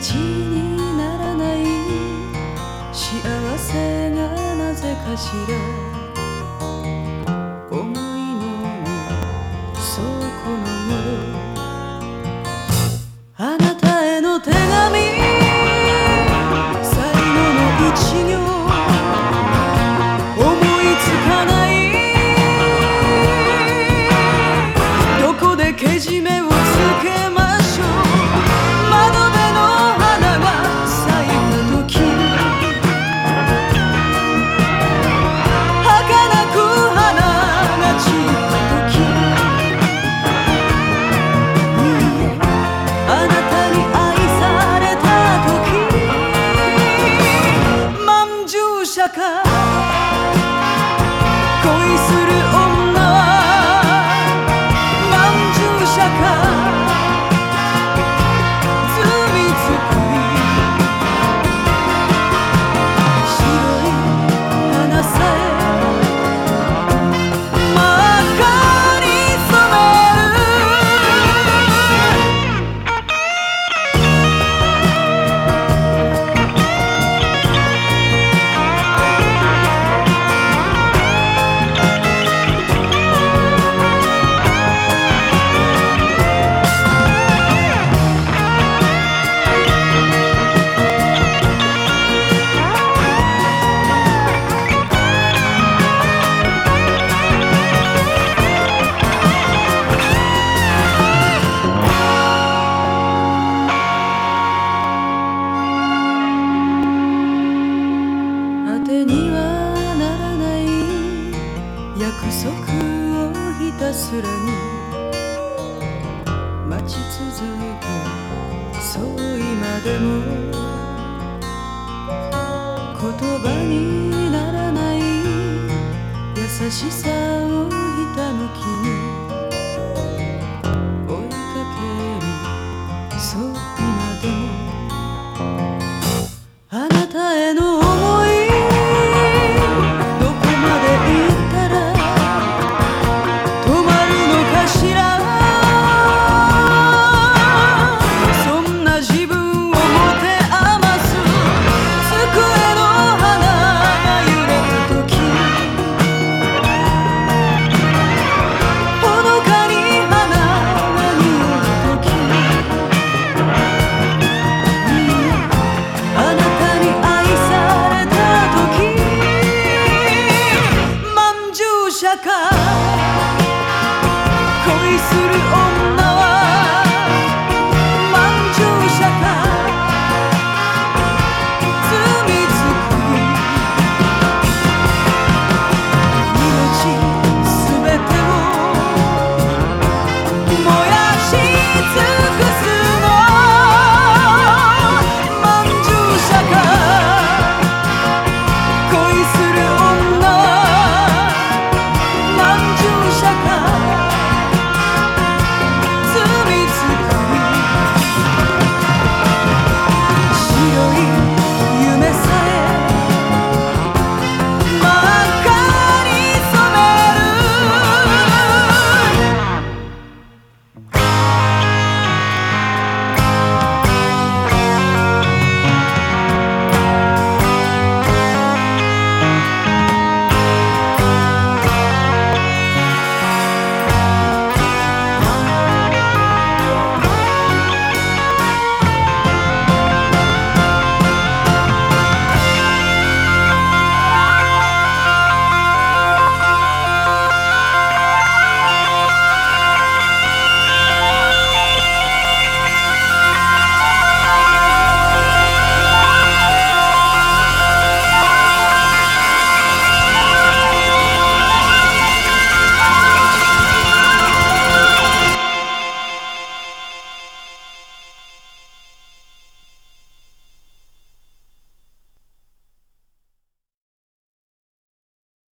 形にならない。幸せがなぜかしら。約束をひたすらに待ち続けそう今でも言葉にならない優しさ恋する